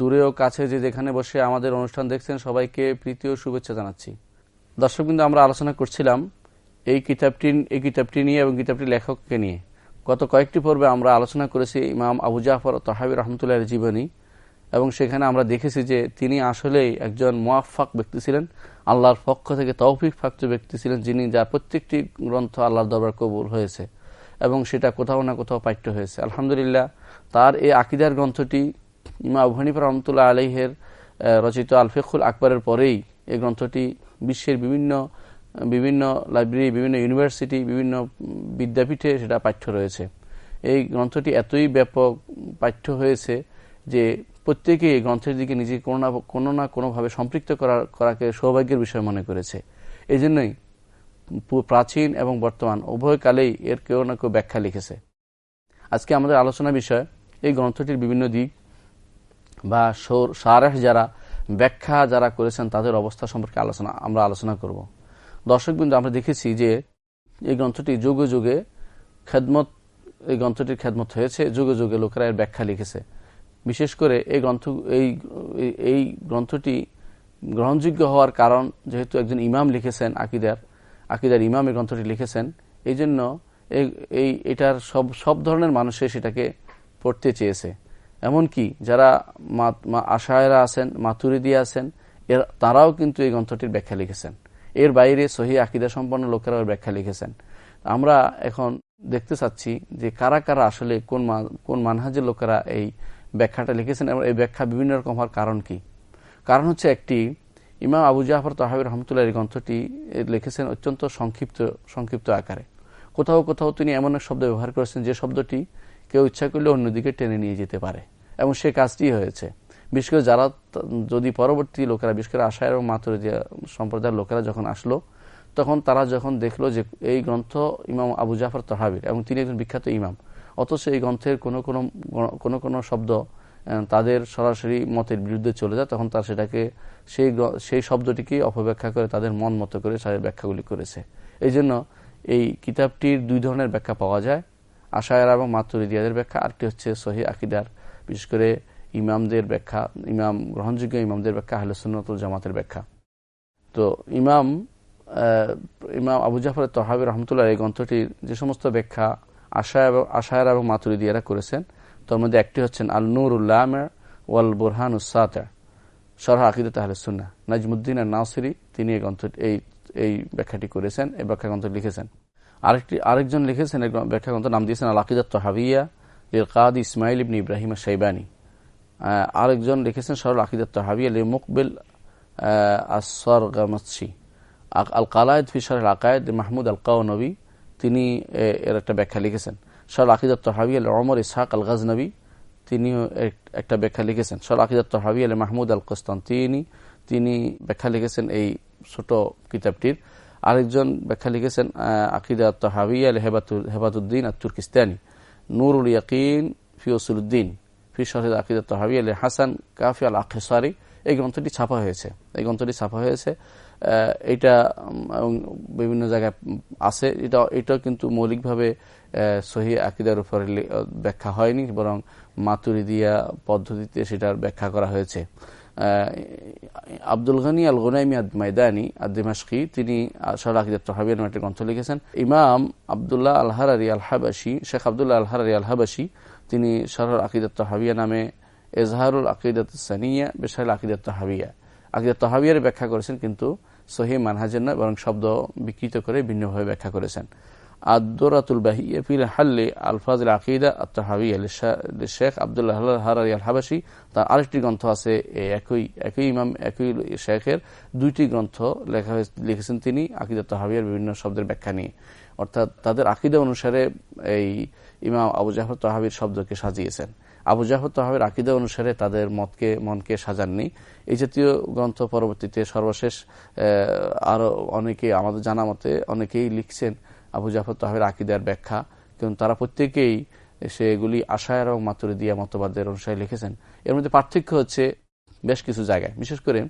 দূরেও কাছে যে যেখানে বসে আমাদের অনুষ্ঠান দেখছেন, সবাইকে প্রীতি ও শুভেচ্ছা জানাচ্ছি। দর্শক কিন্তু আমরা আলোচনা করছিলাম এই কিতাবটি এই কিতাবটি নিয়ে এবং কিতাবটি লেখককে নিয়ে। গত কয়েকটি পর্বে আমরা আলোচনা করেছি ইমাম আবু জাফর তহাবি রহমতুল্লাহ জীবনী এবং সেখানে আমরা দেখেছি যে তিনি আসলেই একজন মোয়াফাক ব্যক্তি ছিলেন, আল্লাহর পক্ষ থেকে তৌফিক ফাক্ত ব্যক্তি ছিলেন, যিনি যার প্রত্যেকটি গ্রন্থ আল্লাহর দরবার কবুল হয়েছে এবং সেটা কোথাও না কোথাও পাঠ্য হয়েছে। আলহামদুলিল্লাহ, তার এই আকিদার গ্রন্থটি ইমা আবু হানিফা রহমতুল্লাহ আলহের রচিত আলফেকুল আকবরের পরেই এই গ্রন্থটি বিশ্বের বিভিন্ন বিভিন্ন লাইব্রেরি বিভিন্ন ইউনিভার্সিটি বিভিন্ন বিদ্যাপীঠে সেটা পাঠ্য রয়েছে। এই গ্রন্থটি এতই ব্যাপক পাঠ্য হয়েছে যে প্রত্যেকে এই গ্রন্থের দিকে নিজে কোনো না কোনো না কোনোভাবে সম্পৃক্ত করার করাকে সৌভাগ্যের বিষয় মনে করেছে। এই জন্যই প্রাচীন এবং বর্তমান উভয় কালেই এর কেউ না কেউ ব্যাখ্যা লিখেছে। আজকে আমাদের আলোচনা বিষয় এই গ্রন্থটির বিভিন্ন দিক। বা সারেহ যারা, ব্যাখ্যা যারা করেছেন, তাদের অবস্থা সম্পর্কে আলোচনা, আমরা আলোচনা করব। দর্শকবৃন্দ আমরা দেখেছি যে এই গ্রন্থটি যুগে যুগে খেদমত, এই গ্রন্থটির খেদমত হয়েছে, যুগে যুগে লোকেরা এর ব্যাখ্যা লিখেছে। বিশেষ করে এই গ্রন্থ, এই এই গ্রন্থটি গ্রহণযোগ্য হওয়ার কারণ, যেহেতু একজন ইমাম লিখেছেন আকিদার আকিদার ইমাম এই গ্রন্থটি লিখেছেন, এই জন্য এই, এটার সব সব ধরনের মানুষে সেটাকে পড়তে চেয়েছে। এমনকি যারা আশায়রা আছেন, মাতুরিদি আছেন, এর তারাও কিন্তু এই গ্রন্থটির ব্যাখ্যা লিখেছেন। এর বাইরে সহি আকিদা সম্পন্ন লোকেরাও ব্যাখ্যা লিখেছেন। আমরা এখন দেখতে চাচ্ছি যে কারা কারা আসলে কোন কোন মানহাজের লোকেরা এই ব্যাখ্যাটা লিখেছেন এবং এই ব্যাখ্যা বিভিন্ন রকম হওয়ার কারণ কি? কারণ হচ্ছে একটি, ইমাম আবু জাফর তহাবির রহমতুল্লাহ এই গ্রন্থটি লিখেছেন অত্যন্ত সংক্ষিপ্ত সংক্ষিপ্ত আকারে। কোথাও কোথাও তিনি এমন এক শব্দ ব্যবহার করেছেন যে শব্দটি কেউ ইচ্ছা করলে অন্যদিকে টেনে নিয়ে যেতে পারে। এবং সে কাজটি হয়েছে। বিশেষ করে যারা যদি পরবর্তী লোকেরা, বিশেষ করে আশায় এবং মাতুরিদিয়া সম্প্রদায়ের লোকেরা যখন আসলো, তখন তারা যখন দেখল যে এই গ্রন্থ ইমাম আবু জাফর তহাবির এবং তিনি একজন বিখ্যাত ইমাম, অথচ এই গ্রন্থের কোনো কোনো কোনো কোনো শব্দ তাদের সরাসরি মতের বিরুদ্ধে চলে যায়, তখন তারা সেটাকে, সেই সেই শব্দটিকেই অপব্যাখ্যা করে তাদের মন মতো করে তাদের ব্যাখ্যাগুলি করেছে। এই জন্য এই কিতাবটির দুই ধরনের ব্যাখ্যা পাওয়া যায়, আশায়রা এবং মাতুরিদিয়াদের ব্যাখ্যা। আরেকটি হচ্ছে সহি আকিদার বিশেষ করে ইমামদের ব্যাখ্যা, ইমাম, গ্রহণযোগ্য ইমামদের ব্যাখ্যা আহলসুন্নতুল জামাতের ব্যাখ্যা। তো ইমাম ইমাম আবু জাফর তহাবি রহমতুল্লাহ এই গ্রন্থটির যে সমস্ত ব্যাখ্যা আশা এবং, আশায়ের এবং মাতুরিদিয়ারা করেছেন, তার মধ্যে একটি হচ্ছেন আল নুর উল্লাহ ওয়াল বুরহান উসাত সরহা আকিদত আহলসুন্না নাজমুদ্দিন আর নাসিরি তিনি এই গ্রন্থ, এই এই ব্যাখ্যাটি করেছেন, এই ব্যাখ্যা গ্রন্থ লিখেছেন। আরেকটি, আরেকজন লিখেছেন ব্যাখ্যা গ্রন্থ নাম দিয়েছেন আল আকিদত তহাবিয়া কাদ ইসমাইল ইবনি ইব্রাহিম সাইবানী আরেকজন লিখেছেন সরল আকিদত তহাবিয়া লি মুকবিল আসর গামসি আল কালায়দ ফিসার আকায়দ মাহমুদ আল নবী তিনি এর একটা ব্যাখ্যা লিখেছেন। সরল আকিদত তহাবি আল অমর ইসহাক আল গাজনবী তিনিও একটা ব্যাখ্যা লিখেছেন। সরল আকিদত তহাবি আল মাহমুদ আল কস্তান্তিনি তিনি ব্যাখ্যা লিখেছেন এই ছোট কিতাবটির। আরেকজন ব্যাখ্যা লিখেছেন আকিদা তহাবিয়া আল হেবাতুদ্দিন আর তুর্কিস্তানি নুরুল ইয়াকিন ফিওসুলুদ্দিন ফি শহীদ আকিদা তহাবি আল হাসান, কাফি আল আখেসারি। এই গ্রন্থটি ছাপা হয়েছে। এই গ্রন্থটি ছাপা হয়েছে। এটা বিভিন্ন জায়গায় আছে। এটা, এটাও কিন্তু মৌলিকভাবে সহি আকিদার উপরে ব্যাখ্যা হয়নি, বরং মাতুরিদিয়া পদ্ধতিতে সেটার ব্যাখ্যা করা হয়েছে। আব্দুল গানী আল গোনাইমি মাইদানি আদিমাশকি তিনি সর আকিদার তহাবিয়ার একটি গ্রন্থ লিখেছেন। ইমাম আবদুল্লাহ আলহারি আল হাবাসি শেখ আবদুল্লাহ আলহারি আল হাবাসি তিনি সরহর আকিদাত তহাবিয়া নামে এজহারুল আকিদাত সানিয়া বেসার আকিদাত তহাবিয়া। আকিদাত তহাবিয়ার ব্যাখ্যা করেছেন কিন্তু সহি মানহাজের নয়, বরং শব্দ বিকৃত করে ভিন্নভাবে ব্যাখ্যা করেছেন। আদরাতুল বাহিয়া ফিল হাল্লে আলফাজ আকিদা আত্মাহাবিয়া শেখ আবদুল্লাহ হারারি আল হাবাসি তার আরেকটি গ্রন্থ আছে একই একই ইমাম, একই শেখের। দুইটি গ্রন্থ লেখা লিখেছেন তিনি আকিদা তহাবিয়ার বিভিন্ন শব্দের ব্যাখ্যা নিয়ে। অর্থাৎ তাদের আকিদা অনুসারে এই ইমাম আবু জাফর তহাবির শব্দকে সাজিয়েছেন। আবু জাফর তহাবের আকিদা অনুসারে তাদের মতকে, মনকে সাজাননি। এই জাতীয় গ্রন্থ পরবর্তীতে সর্বশেষ আরও অনেকে আমাদের জানা মতে অনেকেই লিখছেন। আবু জাফর তাহের আকিদার ব্যাখ্যা, কিন্তু তারা প্রত্যেকেই সেগুলি আশায় এবং মাতুরি দিয়া মতবাদের অনুসারে লিখেছেন। এর মধ্যে পার্থক্য হচ্ছে বেশ কিছু জায়গায়। বিশেষ করে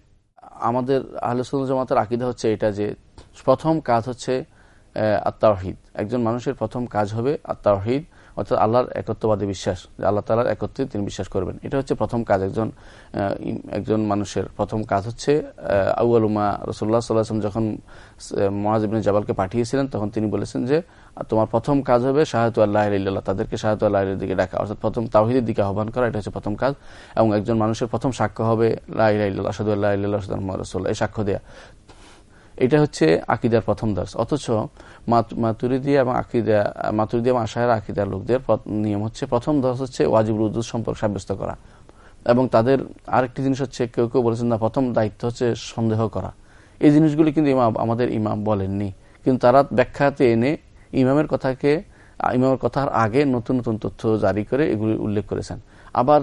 আমাদের আহলুসুল জামাতের আকিদা হচ্ছে এটা যে প্রথম কাজ হচ্ছে আত্মাহিদ একজন মানুষের প্রথম কাজ হবে আত্মাহিদ অর্থাৎ আল্লাহর একত্ববাদী বিশ্বাস আল্লাহ তালার একত্রে তিনি বিশ্বাস করবেন। এটা হচ্ছে প্রথম কাজ একজন একজন মানুষের। প্রথম কাজ হচ্ছে আউআলুমা রসুল্লাহ সাল্লাহাম যখন মহাজিবিন জাবালকে পাঠিয়েছিলেন, তখন তিনি বলেছেন যে তোমার প্রথম কাজ হবে শাহাতু আল্লাহ ইল্লাহ তাদেরকে শাহাতু আল্লাহ দিকে ডাকা। অর্থাৎ প্রথম তাহিদের দিকে আহ্বান করা, এটা হচ্ছে প্রথম কাজ। এবং একজন মানুষের প্রথম সাক্ষ্য হবে লাহ সাদু আল্লাহ রসুল্লাহ এই সাক্ষ্য দেয়া। এটা হচ্ছে আকিদার প্রথম দর্শ। অথচ মাতুরিদিয়া এবং আকিদা আশাহের আকিদার লোকদের নিয়ম হচ্ছে প্রথম দর্শ হচ্ছে ওয়াজিব উদ্দুস সম্পর্ক সাব্যস্ত করা। এবং তাদের আরেকটি জিনিস হচ্ছে কেউ কেউ বলেছেন, না, প্রথম দায়িত্ব হচ্ছে সন্দেহ করা। এই জিনিসগুলি কিন্তু ইমাম, আমাদের ইমাম বলেননি। কিন্তু তারা ব্যাখ্যাতে এনে ইমামের কথাকে, ইমামের কথার আগে নতুন নতুন তথ্য জারি করে এগুলি উল্লেখ করেছেন। আবার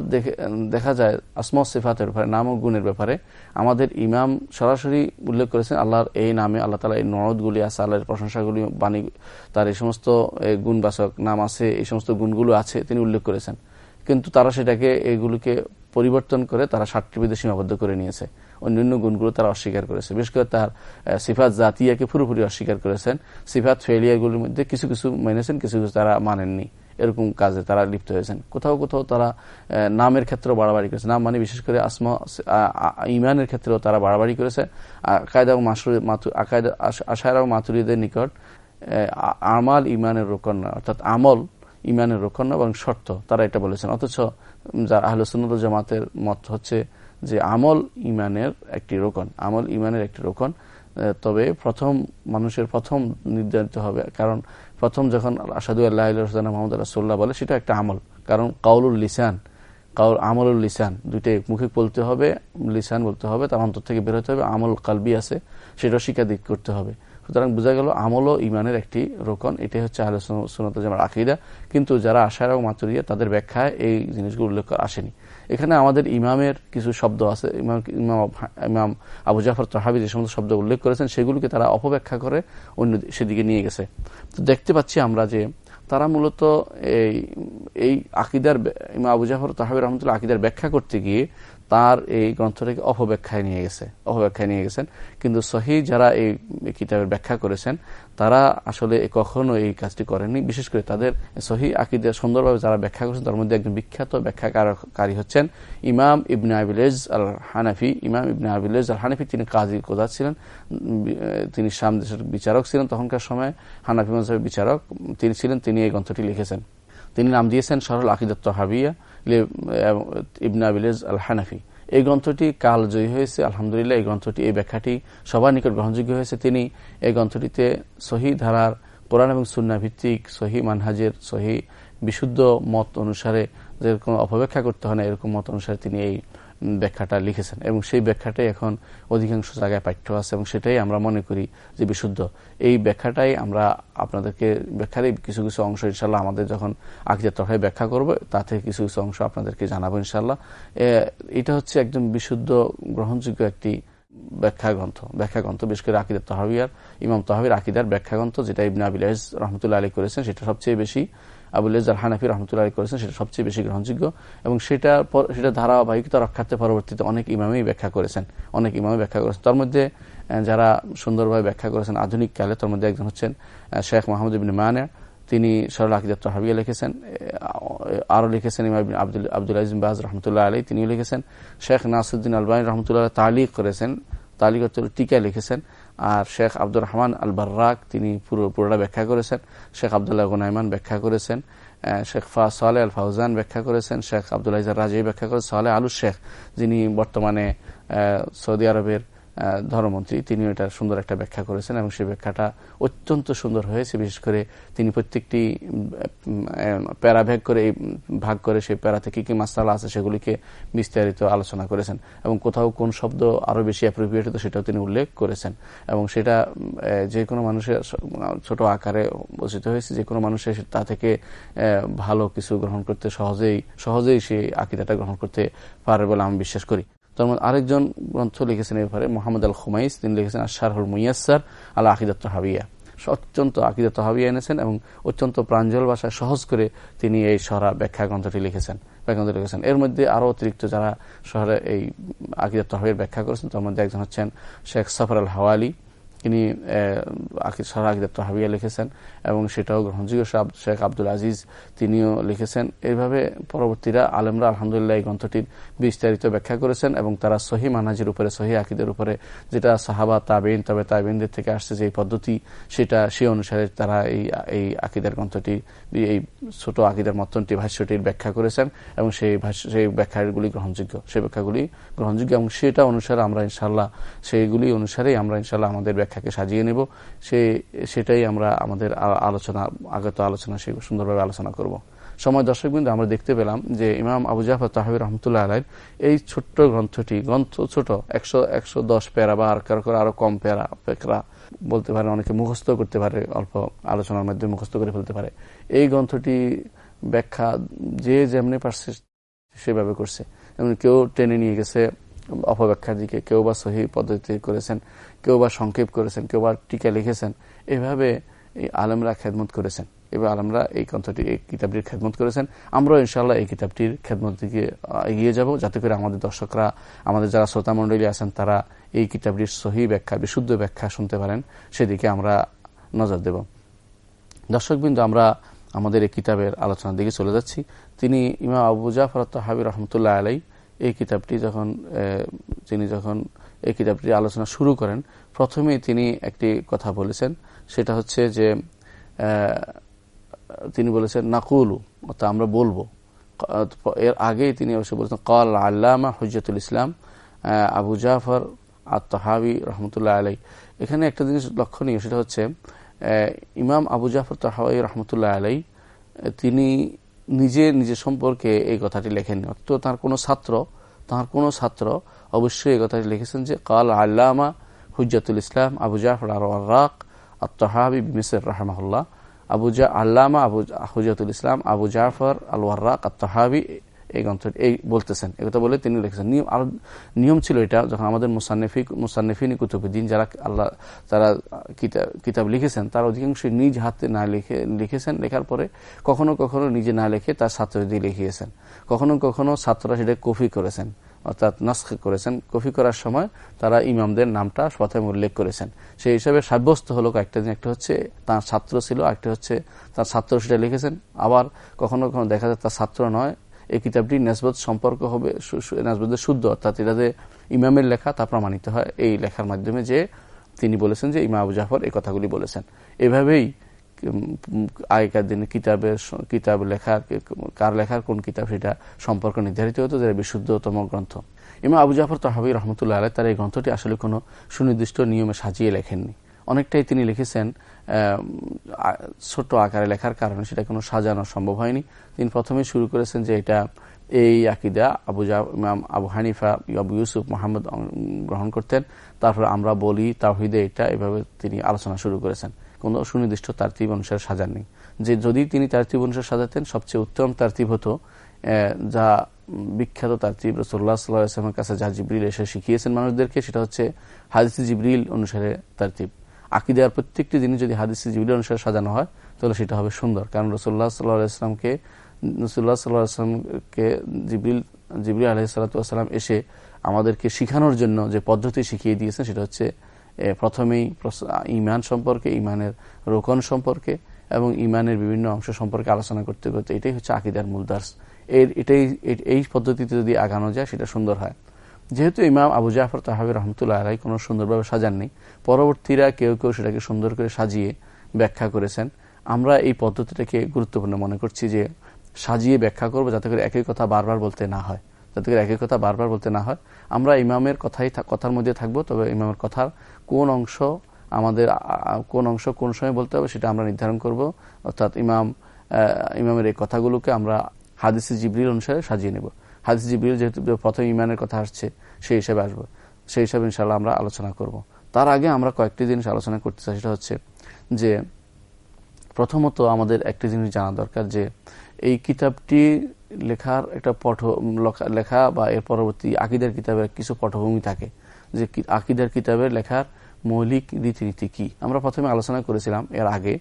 দেখা যায় আসমা সিফাতের ব্যাপারে, নাম ও গুণের ব্যাপারে, আমাদের ইমাম সরাসরি উল্লেখ করেছেন, আল্লাহর এই নামে আল্লাহ তালা এই নরদগুলি আছে, আল্লাহর প্রশংসাগুলি, বাণী, তার এই সমস্ত গুণবাচক নাম আছে, এই সমস্ত গুণগুলো আছে, তিনি উল্লেখ করেছেন। কিন্তু তারা সেটাকে, এগুলোকে পরিবর্তন করে তারা ষাটটি সীমাবদ্ধ করে নিয়েছে। অন্যান্য গুণগুলো তারা অস্বীকার করেছে। বিশেষ করে তার সিফাত জাতিয়াকে পুরোপুরি অস্বীকার করেছেন। সিফাত ফেলিয়াগুলির মধ্যে কিছু কিছু মেনেছেন, কিছু কিছু তারা মানেননি। এরকম কাজে তারা লিপ্ত হয়েছেন। কোথাও কোথাও তারা নামের ক্ষেত্রেও বাড়াবাড়ি করেছে। নাম মানে বিশেষ করে আসমা ইমানের ক্ষেত্রেও তারা বাড়াবাড়ি করেছে। আকায়দা এবং মাসুর আকায়দা আশায়রা এবং মাতুরিদের নিকট আমাল ইমানের রোকন অর্থাৎ আমল ইমানের রোকন এবং শর্ত, তারা এটা বলেছেন। অথচ যার আহলসুন্নত জামাতের মত হচ্ছে যে আমল ইমানের একটি রোকন, আমল ইমানের একটি রোকন তবে প্রথম মানুষের প্রথম নির্ধারিত হবে। কারণ প্রথম যখন আসাদু আল্লাহ মোহাম্মদ রাসোল্লাহ বলে, সেটা একটা আমল। কারণ কাউলুল লিসান, কাউল আমলুল লিসান, দুইটাই মুখে বলতে হবে, লিসান বলতে হবে, তার অন্তর থেকে বেরোতে হবে, আমল কালবি আছে, সেটা দিক করতে হবে। সুতরাং বোঝা গেল আমল ও ইমানের একটি রোকন, এটাই হচ্ছে আলোচনা যেমন আকিদা। কিন্তু যারা আশারা ও মাতুরিয়া, তাদের ব্যাখ্যায় এই জিনিসগুলো উল্লেখ আসেনি। এখানে আমাদের ইমামের কিছু শব্দ আছে। ইমাম ইমাম আবু জাফর তহাবি যে সমস্ত শব্দ উল্লেখ করেছেন, সেগুলিকে তারা অপব্যাখ্যা করে অন্য সেদিকে নিয়ে গেছে। তো দেখতে পাচ্ছি আমরা যে তারা মূলত এই এই আকিদার ইমা আবু জাফর তাহাবির রহমতুল্লাহ আকিদার ব্যাখ্যা করতে গিয়ে তার এই গ্রন্থটাকে অপব্যাখ্যায় নিয়ে গেছে, অপব্যাখ্যায় নিয়ে গেছেন। কিন্তু সহি যারা এই কিতাবের ব্যাখ্যা করেছেন, তারা আসলে কখনো এই কাজটি করেননি। বিশেষ করে তাদের সহি আকিদের সুন্দরভাবে যারা ব্যাখ্যা করেছেন, তার মধ্যে একজন বিখ্যাত ব্যাখ্যাকারী হচ্ছেন ইমাম ইবনে আবিলেজ আল হানাফি ইমাম ইবনে আবিলেজ আল হানাফি তিনি কাজী কোদার ছিলেন, তিনি শাম দেশের বিচারক ছিলেন তখনকার সময়, হানাফি মজাহের বিচারক তিনি ছিলেন, তিনি এই গ্রন্থটি লিখেছেন। তিনি নাম দিয়েছেন সরল আকিদত্ত হাবিয়া ইবনা বিলেজ আল হানাফি এই গ্রন্থটি কাল জয়ী হয়েছে, আলহামদুলিল্লাহ এই গ্রন্থটি, এই ব্যাখ্যাটি সবার নিকট গ্রহণযোগ্য হয়েছে। তিনি এই গ্রন্থটিতে সহি ধারার কোরআন এবং সুন্না ভিত্তিক সহি মানহাজের সহি বিশুদ্ধ মত অনুসারে যেরকম অপব্যাখ্যা করতে হয় না, এরকম মত অনুসারে তিনি এই ব্যাখ্যাটা লিখেছেন। এবং সেই ব্যাখ্যাটাই এখন অধিকাংশ জায়গায় পাঠ্য আছে এবং সেটাই আমরা মনে করি যে বিশুদ্ধ। এই ব্যাখ্যাটাই আমরা আপনাদেরকে ব্যাখ্যারই কিছু কিছু অংশ ইনশাল্লাহ আমাদের যখন আগে তরফে ব্যাখ্যা করবে, তাতে কিছু কিছু অংশ আপনাদেরকে জানাব ইনশাল্লাহ এটা হচ্ছে একজন বিশুদ্ধ, গ্রহণযোগ্য একটি ব্যাখ্যা গ্রন্থ ব্যাখ্যা গ্রন্থ বিশেষ করে আকিদের তহাবিয়ার, ইমাম তহাবির আকিদার ব্যাখ্যা গ্রন্থ যেটা ইবনা আবিল রহমতুল্লাহ আলী করেছেন, সেটা সবচেয়ে বেশি, আবুল ইজার হানাফি রহমতুল্লাহ করেছেন, সেটা সবচেয়ে বেশি গ্রহণযোগ্য, এবং সেটা সেটা ধারাবাহিকতা রক্ষার্থে পরবর্তীতে অনেক ইমামেই ব্যাখ্যা করেছেন, অনেক ইমামে ব্যাখ্যা করেছেন। তার মধ্যে যারা সুন্দরভাবে ব্যাখ্যা করেছেন আধুনিক কালে, তার মধ্যে একজন হচ্ছেন শেখ মাহমুদ ইবিন মায়ানা তিনি সরল আকিদাত হাবিয়া লিখেছেন আরও লিখেছেন ইমাম আব্দুল আব্দুল আজিম বাজ রহমতুল্লাহ আলী তিনিও লিখেছেন, শেখ নাসুদ্দিন আলবানী রহমতুল্লাহ তালিক করেছেন তালিক টিকা লিখেছেন। আর শেখ আব্দুর রহমান আল বার্রাক তিনি পুরো পুরোটা ব্যাখ্যা করেছেন। শেখ আবদুল্লাহ গুনাইমান ব্যাখ্যা করেছেন। শেখ ফা সালে আল ফাউজান ব্যাখ্যা করেছেন। শেখ আবদুল্লাহ রাজি ব্যাখ্যা করেছেন। সালে আলু শেখ, যিনি বর্তমানে সৌদি আরবের ধর্মমন্ত্রী তিনি এটা সুন্দর একটা ব্যাখ্যা করেছেন এবং সেই ব্যাখ্যাটা অত্যন্ত সুন্দর হয়েছে। বিশেষ করে তিনি প্রত্যেকটি প্যারা ভাগ করে ভাগ করে সেই প্যারাতে কি কি মাসালা আছে সেগুলিকে বিস্তারিত আলোচনা করেছেন এবং কোথাও কোন শব্দ আরও বেশি অ্যাপ্রোপ্রিয়েট হতো সেটাও তিনি উল্লেখ করেছেন। এবং সেটা যে কোনো মানুষের ছোট আকারে বচিত হয়েছে, যে কোনো মানুষের তা থেকে ভালো কিছু গ্রহণ করতে সহজেই সহজেই সেই আকিদাটা গ্রহণ করতে পারে বলে আমি বিশ্বাস করি। তার মধ্যে আরেকজন গ্রন্থ লিখেছেন এরপরে, মোহাম্মদ আল খুমাইস তিনি লিখেছেন আশারহুল মুয়াসার আল আকিদাত হাবিয়া অত্যন্ত আকিদাত হাবিয়া এনেছেন এবং অত্যন্ত প্রাঞ্জল ভাষায় সহজ করে তিনি এই সরা ব্যাখ্যা গ্রন্থটি লিখেছেন লিখেছেন। এর মধ্যে আরও অতিরিক্ত যারা শহরে এই আকিদাত হাবিয়ার ব্যাখ্যা করেছেন, তার মধ্যে একজন হচ্ছেন শেখ সফর আল হাওয়ালি তিনি সারা আকিদার হাবিয়া লিখেছেন এবং সেটাও গ্রহণযোগ্য। শেখ আব্দুল আজিজ তিনিও লিখেছেন। এইভাবে পরবর্তীরা আলমরা আলহামদুলিল্লাহ এই গ্রন্থটির বিস্তারিত ব্যাখ্যা করেছেন এবং তারা সহি মানাজির উপরে, সহি আকিদের উপরে যেটা সাহাবা তাবেইন তবে তাবেইনদের থেকে আসছে যে পদ্ধতি, সেটা সে অনুসারে তারা এই এই আকিদের গ্রন্থটি, এই ছোট আকিদের মতনটি, ভাষ্যটির ব্যাখ্যা করেছেন এবং সেই ভাষ্য, সেই ব্যাখ্যাগুলি গ্রহণযোগ্য। সেই ব্যাখ্যাগুলি গ্রহণযোগ্য এবং সেটা অনুসারে আমরা ইনশাল্লাহ সেইগুলি অনুসারেই আমরা ইনশাল্লাহ আমাদের ব্যাখ্যাকে সাজিয়ে নেব। সে, সেটাই আমরা আমাদের আলোচনা, আগত আলোচনা, সে সুন্দরভাবে আলোচনা করব। সময় দর্শক বিন্দু, আমরা দেখতে পেলাম যে ইমাম আবু জাফর তাহাবির রহমতুল্লাহ আলাই এই ছোট্ট গ্রন্থটি, গ্রন্থ ছোট, একশো একশো দশ প্যারা বা আর কারও আরও কম প্যারা পেকরা বলতে পারে, অনেকে মুখস্থ করতে পারে, অল্প আলোচনার মাধ্যমে মুখস্থ করে ফেলতে পারে। এই গ্রন্থটি ব্যাখ্যা যে যেমনি পারছে সেভাবে করছে। কেউ টেনে নিয়ে গেছে অপব্যাখ্যার দিকে কেউ বা সহি পদ্ধতি করেছেন কেউ বা সংক্ষেপ করেছেন কেউ বা টিকা লিখেছেন, এভাবে এই আলমরা খেদমত করেছেন। এবার আলমরা এই গ্রন্থটি, এই কিতাবটির খেদমত করেছেন। আমরাও ইনশাল্লাহ এই কিতাবটির খেদমত দিকে এগিয়ে যাব যাতে করে আমাদের দর্শকরা, আমাদের যারা শ্রোতা মন্ডলী আছেন, তারা এই কিতাবটির সহি ব্যাখ্যা, বিশুদ্ধ ব্যাখ্যা শুনতে পারেন। সেদিকে আমরা নজর দেব। দর্শকবৃন্দ, আমরা আমাদের এই কিতাবের আলোচনার দিকে চলে যাচ্ছি। তিনি ইমা আবু জাফর হাবির রহমতুল্লাহ আলাই এই কিতাবটি যখন তিনি যখন এই কিতাবটির আলোচনা শুরু করেন, প্রথমেই তিনি একটি কথা বলেছেন, সেটা হচ্ছে যে তিনি বলেছেন, নাকুলু অর্থাৎ আমরা বলব। এর আগেই তিনি অবশ্যই বলেছেন, কল আল্লামা হজরতুল ইসলাম আবু জাফর আত্মহাবি রহমতুল্লাহ আলাই এখানে একটা জিনিস লক্ষণীয়, সেটা হচ্ছে ইমাম আবু জাফর তহাবি রহমতুল্লাহ আলাই তিনি নিজে নিজের সম্পর্কে এই কথাটি লেখেননি। তো তার কোনো ছাত্র, তার কোনো ছাত্র অবশ্যই এই কথাটি লিখেছেন যে, কাল আল্লামা হুজাতুল ইসলাম আবু জাফর আর রাক আত্মহাবি মিসর রহমাহুল্লাহ। আবু জা, আল্লামা আবু হুজাতুল ইসলাম আবু জাফর আল ওয়ার্রাক আত্মহাবি এই গ্রন্থটি এই বলতেছেন। একথা বলে তিনি লিখেছেন। নিয়ম, আরও নিয়ম ছিল এটা, যখন আমাদের মুসান্নফি, মুসান্নফিনী কুতুবুদ্দিন যারা আল্লাহ তারা কিতাব লিখেছেন, তার অধিকাংশ নিজ হাতে না লিখে, লিখেছেন। লেখার পরে কখনো কখনো নিজে না লিখে তার ছাত্র দিয়ে লিখিয়েছেন। কখনো কখনো ছাত্ররা সেটা কফি করেছেন, অর্থাৎ নস্ক করেছেন। কফি করার সময় তারা ইমামদের নামটা প্রথমে উল্লেখ করেছেন। সেই হিসাবে সাব্যস্ত হলো কয়েকটা দিন। একটা হচ্ছে তার ছাত্র ছিল একটা হচ্ছে তার ছাত্র সেটা লিখেছেন। আবার কখনো কখনো দেখা যায় তার ছাত্র নয় এই কিতাবটি নেসবত সম্পর্ক হবে নেসবতের শুদ্ধ, অর্থাৎ এটাতে ইমামের লেখা, তা প্রমাণিত হয় এই লেখার মাধ্যমে যে তিনি বলেছেন যে ইমা আবু জাফর এই কথাগুলি বলেছেন। এভাবেই আগেকার দিনে কিতাবের কিতাব লেখার কার লেখার কোন কিতাব সেটা সম্পর্ক নির্ধারিত হতো, যেটা বিশুদ্ধতম গ্রন্থ। ইমা আবু জাফর তহাবি রহমতুল্লাহ আলাই তার এই গ্রন্থটি আসলে কোনো সুনির্দিষ্ট নিয়মে সাজিয়ে লেখেননি। অনেকটাই তিনি লিখেছেন ছোট্ট আকারে লেখার কারণে সেটা কোনো সাজানো সম্ভব হয়নি। তিনি প্রথমে শুরু করেছেন যে এটা এই আকিদা, আবু ইমাম আবু হানিফা, আবু ইউসুফ, মোহাম্মদ গ্রহণ করতেন। তারপর আমরা বলি তাহিদে এটা, এভাবে তিনি আলোচনা শুরু করেছেন। কোন সুনির্দিষ্ট তারতিব অনুসারে সাজাননি যে যদি তিনি তারতিব অনুসারে সাজাতেন, সবচেয়ে উত্তম তারতিব হতো যা বিখ্যাত তারতিব রসোল্লা সাল্লাহামের কাছে, যা জিবরিল এসে শিখিয়েছেন মানুষদেরকে, সেটা হচ্ছে হাদিস জিবরিল অনুসারে তারতিব। আকিদার প্রত্যেকটি জিনিস যদি হাদিস জিবরিল অনুসারে সাজানো হয়, তাহলে সেটা হবে সুন্দর। কারণ রসুল্লাহ সাল্লাহ ইসলামকে রসুল্লাহ সাল্লাহ আসলামকে জিবরিল জিবরিল আলহিসাল্লাম এসে আমাদেরকে শিখানোর জন্য যে পদ্ধতি শিখিয়ে দিয়েছেন, সেটা হচ্ছে প্রথমেই ইমান সম্পর্কে, ইমানের রোকন সম্পর্কে এবং ইমানের বিভিন্ন অংশ সম্পর্কে আলোচনা করতে করতে এটাই হচ্ছে আকিদার মূলদার্স এর, এটাই এই পদ্ধতিতে যদি আগানো যায়, সেটা সুন্দর হয়। যেহেতু ইমাম আবু জাফর তাহাবি রহমতুল্লাহ আলাই কোনো সুন্দরভাবে সাজাননি, পরবর্তীরা কেউ কেউ সেটাকে সুন্দর করে সাজিয়ে ব্যাখ্যা করেছেন। আমরা এই পদ্ধতিটাকে গুরুত্বপূর্ণ মনে করছি যে সাজিয়ে ব্যাখ্যা করব যাতে করে একই কথা বারবার বলতে না হয়। যাতে করে একই কথা বারবার বলতে না হয়। আমরা ইমামের কথাই কথার মধ্যে থাকব, তবে ইমামের কথার কোন অংশ আমাদের কোন অংশ কোন সময় বলতে হবে সেটা আমরা নির্ধারণ করব। অর্থাৎ ইমাম ইমামের এই কথাগুলোকে আমরা হাদিসি জিবরির অনুসারে সাজিয়ে নেব। হাদিস জিবরিল যেহেতু প্রথম ইমানের কথা আসছে, সেই হিসাবে আসব। সেই হিসাবে ইনশাল্লাহ আমরা আলোচনা করব। তার আগে আমরা কয়েকটি জিনিস আলোচনা করতে চাই, সেটা হচ্ছে যে প্রথমত আমাদের একটি জিনিস জানা দরকার যে এই কিতাবটি লেখার একটা পঠ লেখা বা এর পরবর্তী আকিদের কিতাবের কিছু পটভূমি থাকে। যে আকিদের কিতাবের লেখার মৌলিক রীতিনীতি কি? আমরা প্রথমে আলোচনা করেছিলাম এর আগে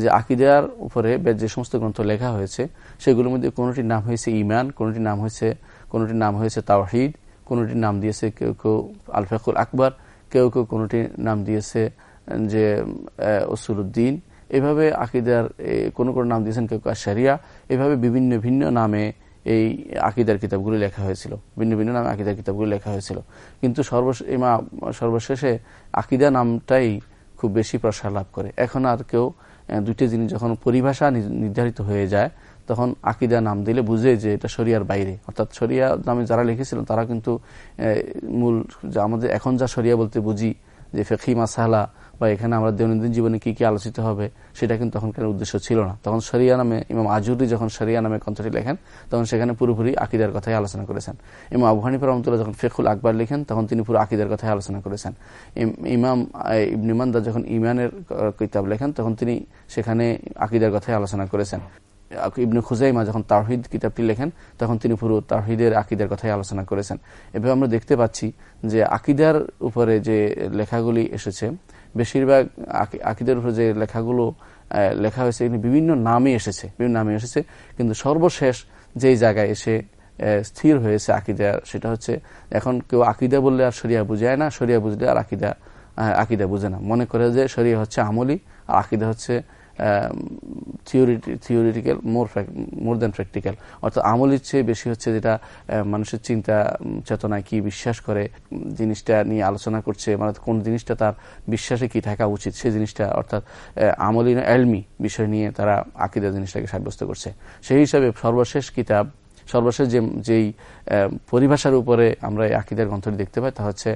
যে আকিদার উপরে যে সমস্ত গ্রন্থ লেখা হয়েছে, সেগুলোর মধ্যে কোনোটির নাম হয়েছে ইমান কোনোটির নাম হয়েছে, কোনোটির নাম হয়েছে তাওহিদ, কোনোটির নাম দিয়েছে কেউ কেউ আলফাকুল আকবর, কেউ কেউ কোনোটির নাম দিয়েছে যে উসুলুদ্দিন এভাবে আকিদার কোনো কোনো নাম দিয়েছেন কেউ কেউ শরিয়া এভাবে বিভিন্ন ভিন্ন নামে এই আকিদার কিতাবগুলি লেখা হয়েছিল। ভিন্ন ভিন্ন নামে আকিদার কিতাবগুলি লেখা হয়েছিল। কিন্তু সর্বশেষে আকিদা নামটাই খুব বেশি প্রসার লাভ করে। এখন আর কেউ দুইটি জিনিস যখন পরিভাষা নির্ধারিত হয়ে যায়, তখন আকিদা নাম দিলে বুঝে যে এটা শরিয়ার বাইরে। অর্থাৎ শরিয়া নামে যারা লিখেছিলেন তারা কিন্তু মূল আমাদের এখন যা শরিয়া বলতে বুঝি, যে ফেকি মাসালা বা এখানে আমরা দৈনন্দিন জীবনে কি কি আলোচিত হবে, সেটা কিন্তু তখনকার উদ্দেশ্য ছিল না। তখন শরিয়া নামে ইমাম আজুরি যখন শরিয়া নামে গ্রন্থটি লেখেন, তখন সেখানে পুরোপুরি আকিদার কথাই আলোচনা করেছেন। ইমাম আবু হানিফা রহমতুল্লাহ যখন ফেকুল আকবর লিখেন, তখন তিনি পুরো আকিদার কথাই আলোচনা করেছেন। ইমাম ইবনিমান্দা যখন ইমানের কিতাব লেখেন, তখন তিনি সেখানে আকিদার কথাই আলোচনা করেছেন। ইবনে খুজাইমা যখন তাহিদ কিতাবটি লেখেন, তখন তিনি পুরো তাহিদের আকিদের কথাই আলোচনা করেছেন। এভাবে আমরা দেখতে পাচ্ছি যে আকিদার উপরে যে লেখাগুলি এসেছে বেশিরভাগ আকিদের উপরে যে লেখাগুলো লেখা হয়েছে, এগুলি বিভিন্ন নামে এসেছে, বিভিন্ন নামে এসেছে, কিন্তু সর্বশেষ যেই জায়গায় এসে স্থির হয়েছে আকিদা, সেটা হচ্ছে এখন কেউ আকিদা বললে আর সরিয়া বুঝায় না সরিয়া বুঝলে আর আকিদা আকিদা বুঝে না। মনে করে যে সরিয়া হচ্ছে আমলি, আর আকিদা হচ্ছে থিওরিটিক্যাল মোর মোর দেন প্র্যাকটিক্যাল অর্থাৎ আমলের চেয়ে বেশি হচ্ছে যেটা মানুষের চিন্তা চেতনায় কি বিশ্বাস করে জিনিসটা নিয়ে আলোচনা করছে মানে কোন জিনিসটা তার বিশ্বাসে কি থাকা উচিত, সেই জিনিসটা, অর্থাৎ আমলি এলমি বিষয় নিয়ে তারা আকিদা জিনিসটাকে সাব্যস্ত করছে। সেই হিসাবে সর্বশেষ কিতাব, সর্বশেষ যে, যেই পরিভাষার উপরে আমরা এই আকিদার গ্রন্থটি দেখতে পাই, তা হচ্ছে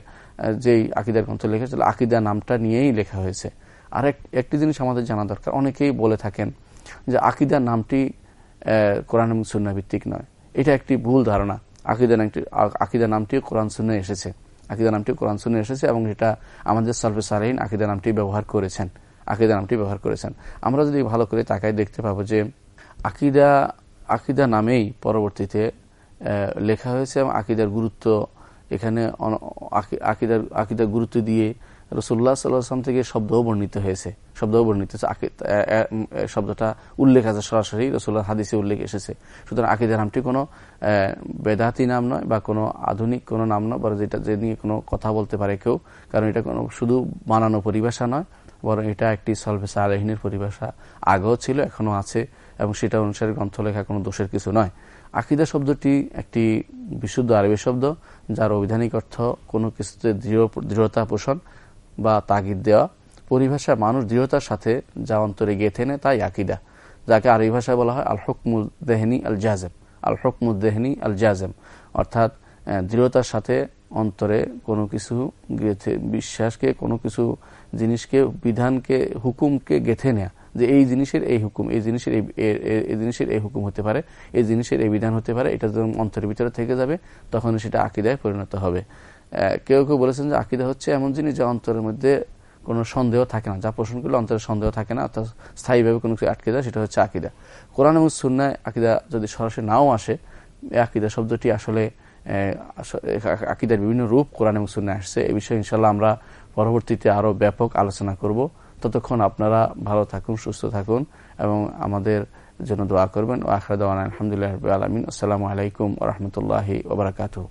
যেই আকিদার গ্রন্থ লিখেছিল আকিদা নামটা নিয়েই লেখা হয়েছে। আর একটি জিনিস আমাদের জানা দরকার। অনেকেই বলে থাকেন যে আকিদা নামটি কোরআন এবং সুন্না ভিত্তিক নয়। এটা একটি ভুল ধারণা। আকিদা নামটি আকিদা নামটি কোরআন সুন্নে এসেছে। আকিদা নামটি কোরআন সুন্নে এসেছে এবং এটা আমাদের সালফে সারাইন আকিদা নামটি ব্যবহার করেছেন। আকিদা নামটি ব্যবহার করেছেন। আমরা যদি ভালো করে তাকায় দেখতে পাবো যে আকিদা আকিদা নামেই পরবর্তীতে লেখা হয়েছে এবং আকিদার গুরুত্ব এখানে আকিদার আকিদার গুরুত্ব দিয়ে রসুল্লাহ সাল্লাহাম থেকে শব্দও বর্ণিত হয়েছে। শব্দও বর্ণিত হয়েছে। শব্দটা উল্লেখ আছে সরাসরি রসুল্লাহ হাদিসে উল্লেখ এসেছে। সুতরাং আকিদের নামটি কোনো বেদাতি নাম নয় বা কোনো আধুনিক কোনো নাম নয়, বরং যেটা যে নিয়ে কোনো কথা বলতে পারে কেউ, কারণ এটা কোনো শুধু বানানো পরিভাষা নয়, বরং এটা একটি সলভেসা আলহিনের পরিভাষা আগেও ছিল, এখনও আছে, এবং সেটা অনুসারে গ্রন্থ লেখা কোনো দোষের কিছু নয়। আকিদা শব্দটি একটি বিশুদ্ধ আরবি শব্দ, যার অভিধানিক অর্থ কোনো কিছুতে দৃঢ়তা পোষণ বা তাগিদ দেওয়া। পরিভাষা মানুষ দৃঢ়তার সাথে যা অন্তরে গেঁথে নেয় তাই আকিদা। যাকে আরবি ভাষায় বলা হয় আল হকমুদ্দেহনি আল জাজেম আল হকমুদ্দেহনি আল জাজেম অর্থাৎ দৃঢ়তার সাথে অন্তরে কোনো কিছু গেথে বিশ্বাসকে, কোনো কিছু জিনিসকে, বিধানকে, হুকুমকে গেথে নেয়া। যে এই জিনিসের এই হুকুম, এই জিনিসের এই জিনিসের এই হুকুম হতে পারে, এই জিনিসের এই বিধান হতে পারে, এটা যখন অন্তরের ভিতরে থেকে যাবে তখন সেটা আকিদায় পরিণত হবে। কেউ কেউ বলেছেন যে আকিদা হচ্ছে এমন জিনিস যা অন্তরের মধ্যে কোনো সন্দেহ থাকে না। যা পোষণ করলে অন্তরের সন্দেহ থাকে না, অর্থাৎ স্থায়ীভাবে কোনো কিছু আটকে দেয়, সেটা হচ্ছে আকিদা। কোরআন এবং সুন্নায় আকিদা যদি সরাসরি নাও আসে আকিদা শব্দটি আসলে আকিদার বিভিন্ন রূপ কোরআন এবং সুন্নায় আসছে। এই বিষয়ে ইনশাল্লাহ আমরা পরবর্তীতে আরও ব্যাপক আলোচনা করব। ততক্ষণ আপনারা ভালো থাকুন, সুস্থ থাকুন এবং আমাদের জন্য দোয়া করবেন। ও আখরা দেওয়ান আলহামদুলিল্লাহ আলমিন। আসসালামু আলাইকুম রহমতুল্লাহি ওবরাকাতু